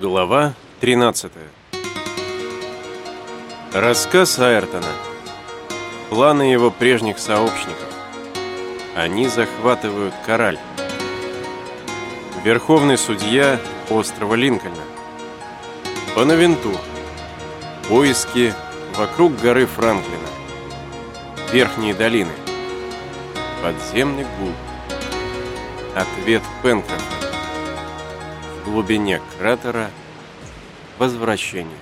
Глава 13 Рассказ Айртона. Планы его прежних сообщников. Они захватывают Кораль. Верховный судья острова Линкольна. Бонавентур Поиски вокруг горы Франклина. Верхние долины. Подземный гул. Ответ Пенкрофта глубине кратера возвращение.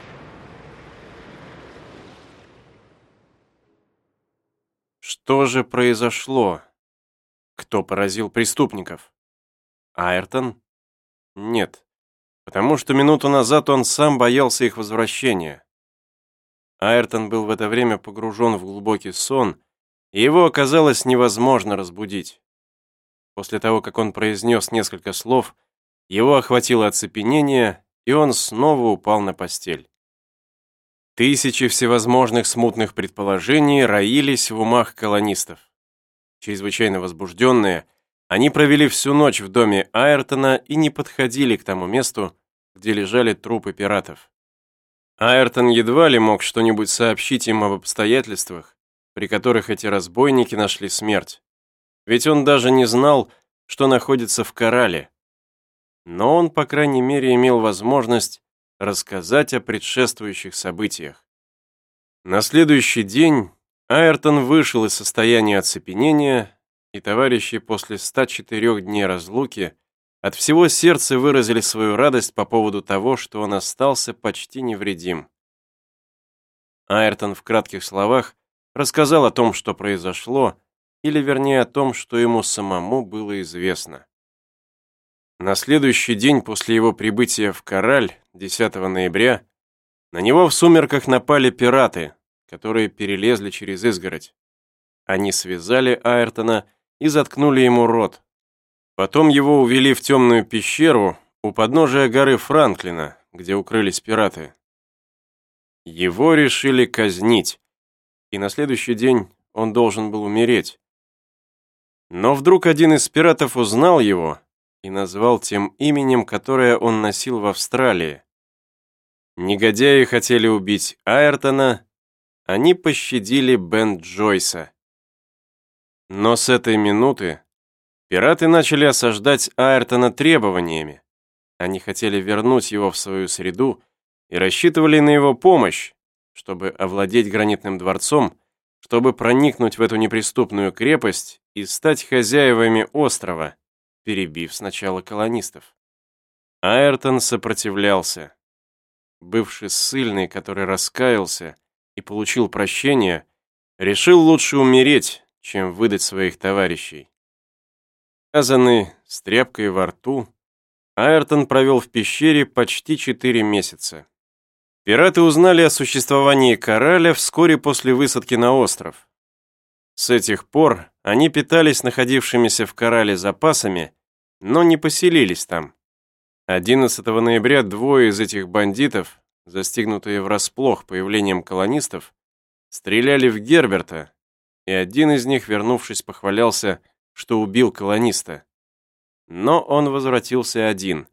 Что же произошло? Кто поразил преступников? Айртон? Нет, потому что минуту назад он сам боялся их возвращения. Айртон был в это время погружен в глубокий сон, и его оказалось невозможно разбудить. После того, как он произнес несколько слов, его охватило оцепенение, и он снова упал на постель. Тысячи всевозможных смутных предположений роились в умах колонистов. Чрезвычайно возбужденные, они провели всю ночь в доме Айртона и не подходили к тому месту, где лежали трупы пиратов. Айртон едва ли мог что-нибудь сообщить им об обстоятельствах, при которых эти разбойники нашли смерть. Ведь он даже не знал, что находится в Корале, но он, по крайней мере, имел возможность рассказать о предшествующих событиях. На следующий день Айртон вышел из состояния оцепенения, и товарищи после 104 дней разлуки от всего сердца выразили свою радость по поводу того, что он остался почти невредим. Айртон в кратких словах рассказал о том, что произошло, или вернее о том, что ему самому было известно. На следующий день после его прибытия в Кораль, 10 ноября, на него в сумерках напали пираты, которые перелезли через изгородь. Они связали Айртона и заткнули ему рот. Потом его увели в темную пещеру у подножия горы Франклина, где укрылись пираты. Его решили казнить, и на следующий день он должен был умереть. Но вдруг один из пиратов узнал его и назвал тем именем, которое он носил в Австралии. Негодяи хотели убить Айртона, они пощадили Бен Джойса. Но с этой минуты пираты начали осаждать Айртона требованиями. Они хотели вернуть его в свою среду и рассчитывали на его помощь, чтобы овладеть гранитным дворцом, чтобы проникнуть в эту неприступную крепость и стать хозяевами острова перебив сначала колонистов. Айртон сопротивлялся. Бывший ссыльный, который раскаялся и получил прощение, решил лучше умереть, чем выдать своих товарищей. Сказанный с тряпкой во рту, Айртон провел в пещере почти четыре месяца. Пираты узнали о существовании кораля вскоре после высадки на остров. С этих пор они питались находившимися в корале запасами но не поселились там. 11 ноября двое из этих бандитов, застигнутые врасплох появлением колонистов, стреляли в Герберта, и один из них, вернувшись, похвалялся, что убил колониста. Но он возвратился один.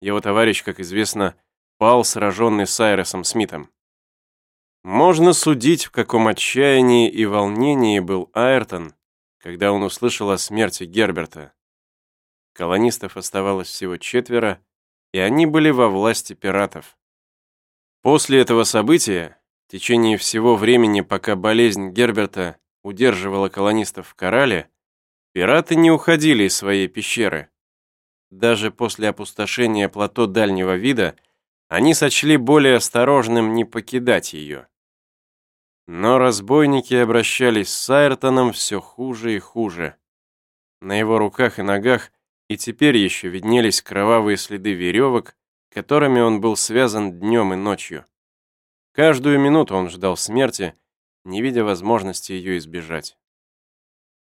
Его товарищ, как известно, пал, сраженный Сайресом Смитом. Можно судить, в каком отчаянии и волнении был Айртон, когда он услышал о смерти Герберта. Колонистов оставалось всего четверо, и они были во власти пиратов. После этого события, в течение всего времени, пока болезнь Герберта удерживала колонистов в Корале, пираты не уходили из своей пещеры. Даже после опустошения плато дальнего вида они сочли более осторожным не покидать ее. Но разбойники обращались с Айртоном все хуже и хуже. На его руках и ногах и теперь еще виднелись кровавые следы веревок, которыми он был связан днем и ночью. Каждую минуту он ждал смерти, не видя возможности ее избежать.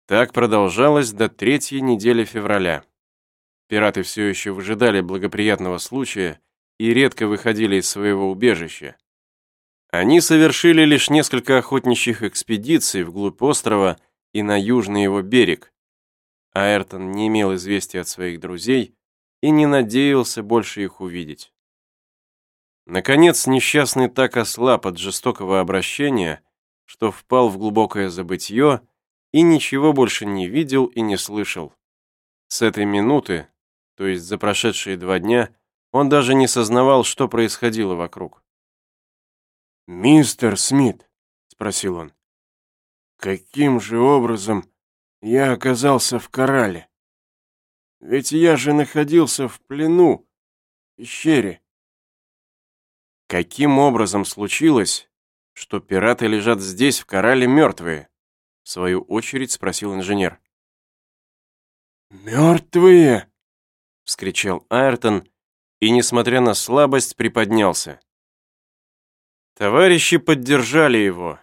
Так продолжалось до третьей недели февраля. Пираты все еще выжидали благоприятного случая и редко выходили из своего убежища. Они совершили лишь несколько охотничьих экспедиций вглубь острова и на южный его берег, Айртон не имел известия от своих друзей и не надеялся больше их увидеть. Наконец, несчастный так ослаб от жестокого обращения, что впал в глубокое забытье и ничего больше не видел и не слышал. С этой минуты, то есть за прошедшие два дня, он даже не сознавал, что происходило вокруг. «Мистер Смит», — спросил он, — «каким же образом я оказался в корале? Ведь я же находился в плену, в пещере». «Каким образом случилось, что пираты лежат здесь, в корале, мертвые?» В свою очередь спросил инженер. «Мертвые!» — вскричал Айртон и, несмотря на слабость, приподнялся. Товарищи поддержали его.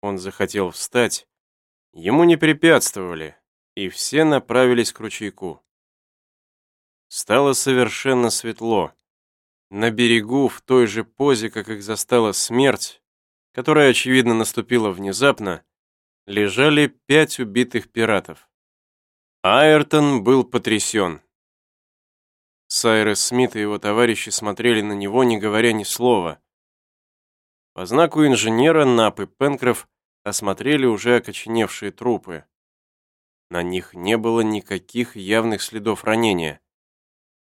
Он захотел встать. Ему не препятствовали, и все направились к ручейку. Стало совершенно светло. На берегу, в той же позе, как их застала смерть, которая, очевидно, наступила внезапно, лежали пять убитых пиратов. Айртон был потрясен. Сайрес Смит и его товарищи смотрели на него, не говоря ни слова. По знаку инженера Нап и Пенкроф осмотрели уже окоченевшие трупы. На них не было никаких явных следов ранения.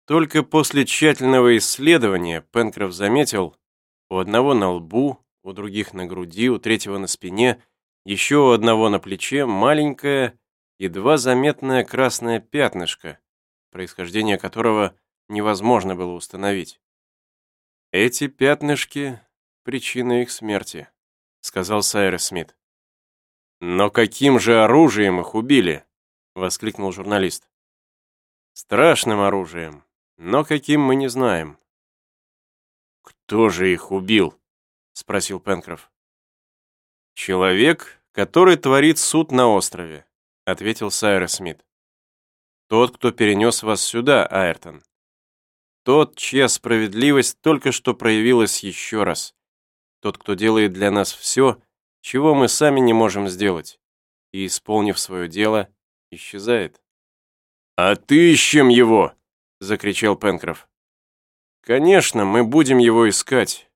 Только после тщательного исследования Пенкроф заметил, у одного на лбу, у других на груди, у третьего на спине – еще у одного на плече маленькое, едва заметное красное пятнышко, происхождение которого невозможно было установить. «Эти пятнышки — причина их смерти», — сказал Сайрес Смит. «Но каким же оружием их убили?» — воскликнул журналист. «Страшным оружием, но каким мы не знаем». «Кто же их убил?» — спросил Пенкроф. «Человек, который творит суд на острове», — ответил Сайрес Смит. «Тот, кто перенес вас сюда, Айртон. Тот, чья справедливость только что проявилась еще раз. Тот, кто делает для нас все, чего мы сами не можем сделать, и, исполнив свое дело, исчезает». «Отыщем его!» — закричал Пенкроф. «Конечно, мы будем его искать,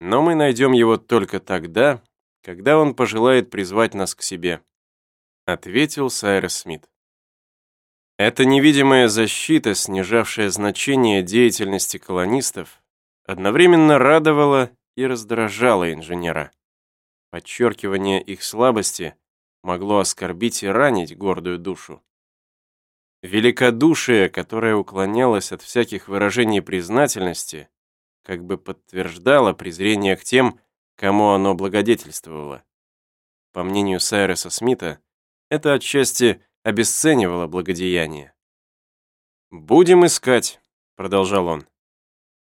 но мы найдем его только тогда, когда он пожелает призвать нас к себе», — ответил Сайрес Смит. Эта невидимая защита, снижавшая значение деятельности колонистов, одновременно радовала и раздражала инженера. Подчеркивание их слабости могло оскорбить и ранить гордую душу. Великодушие, которое уклонялось от всяких выражений признательности, как бы подтверждало презрение к тем, кому оно благодетельствовало. По мнению Сайреса Смита, это отчасти обесценивало благодеяние. «Будем искать», — продолжал он.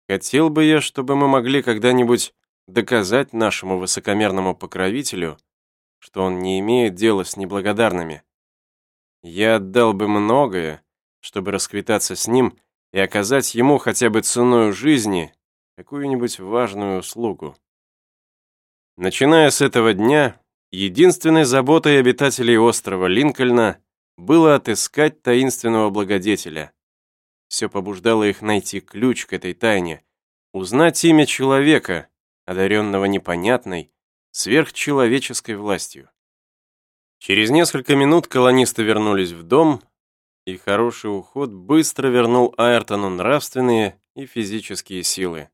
«Хотел бы я, чтобы мы могли когда-нибудь доказать нашему высокомерному покровителю, что он не имеет дела с неблагодарными. Я отдал бы многое, чтобы расквитаться с ним и оказать ему хотя бы ценой жизни какую-нибудь важную услугу. Начиная с этого дня, единственной заботой обитателей острова Линкольна было отыскать таинственного благодетеля. Все побуждало их найти ключ к этой тайне, узнать имя человека, одаренного непонятной, сверхчеловеческой властью. Через несколько минут колонисты вернулись в дом, и хороший уход быстро вернул Айртону нравственные и физические силы.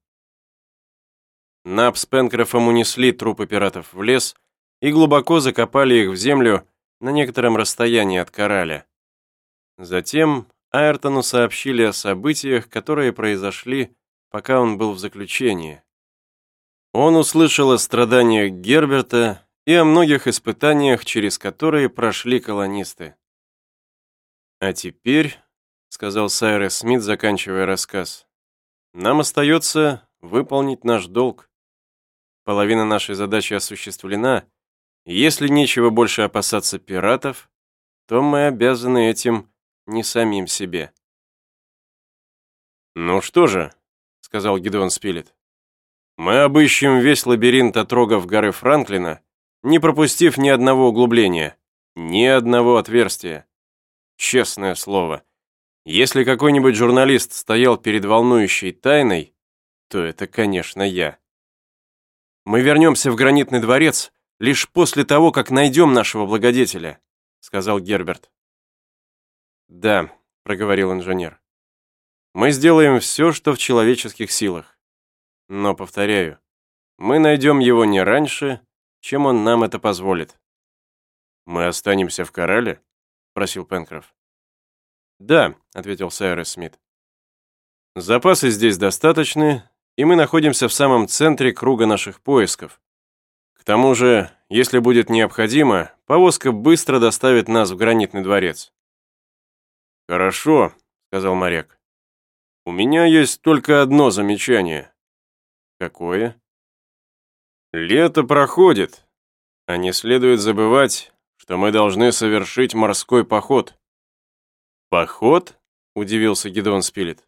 Нап с Пенкрофом унесли трупы пиратов в лес и глубоко закопали их в землю на некотором расстоянии от кораля. Затем Айртону сообщили о событиях, которые произошли, пока он был в заключении. Он услышал о страданиях Герберта и о многих испытаниях, через которые прошли колонисты. «А теперь», — сказал Сайрес Смит, заканчивая рассказ, «нам остается выполнить наш долг. Половина нашей задачи осуществлена, если нечего больше опасаться пиратов, то мы обязаны этим не самим себе. «Ну что же», — сказал Гидеон Спилет, «мы обыщем весь лабиринт отрогов горы Франклина, не пропустив ни одного углубления, ни одного отверстия. Честное слово, если какой-нибудь журналист стоял перед волнующей тайной, то это, конечно, я. Мы вернемся в гранитный дворец лишь после того, как найдем нашего благодетеля, сказал Герберт. Да, проговорил инженер. Мы сделаем все, что в человеческих силах. Но, повторяю, мы найдем его не раньше, чем он нам это позволит. «Мы останемся в Корале?» — спросил Пенкроф. «Да», — ответил Сайрес Смит. «Запасы здесь достаточны, и мы находимся в самом центре круга наших поисков. К тому же, если будет необходимо, повозка быстро доставит нас в гранитный дворец». «Хорошо», — сказал моряк. «У меня есть только одно замечание». «Какое?» «Лето проходит, а не следует забывать, что мы должны совершить морской поход». «Поход?» — удивился Гедеон Спилет.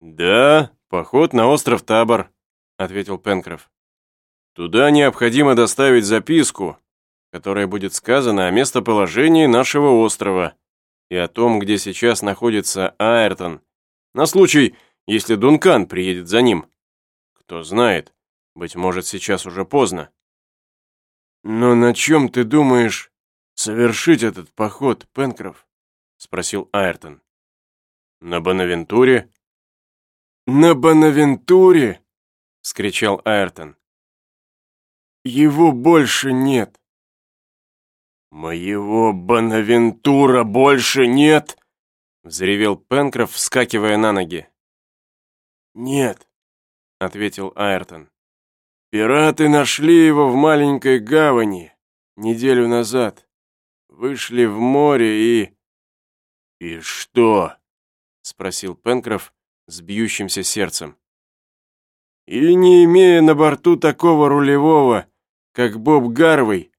«Да, поход на остров Табор», — ответил Пенкроф. «Туда необходимо доставить записку, которая будет сказана о местоположении нашего острова и о том, где сейчас находится Айртон, на случай, если Дункан приедет за ним. Кто знает, быть может, сейчас уже поздно». «Но на чем ты думаешь совершить этот поход, Пенкроф?» — спросил Айртон. «На Бонавентуре», «На Бонавентуре!» — скричал Айртон. «Его больше нет!» «Моего Бонавентура больше нет!» — взревел Пенкроф, вскакивая на ноги. «Нет», — ответил Айртон. «Пираты нашли его в маленькой гавани неделю назад. Вышли в море и...» «И что?» — спросил Пенкроф, с бьющимся сердцем. И не имея на борту такого рулевого, как Боб Гарвей,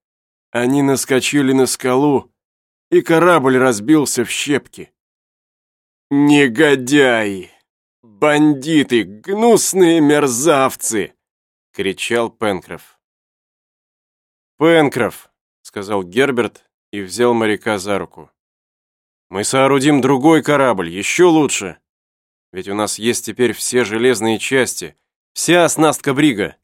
они наскочили на скалу, и корабль разбился в щепки. «Негодяи! Бандиты! Гнусные мерзавцы!» — кричал Пенкроф. «Пенкроф!» — сказал Герберт и взял моряка за руку. «Мы соорудим другой корабль, еще лучше!» Ведь у нас есть теперь все железные части, вся оснастка брига.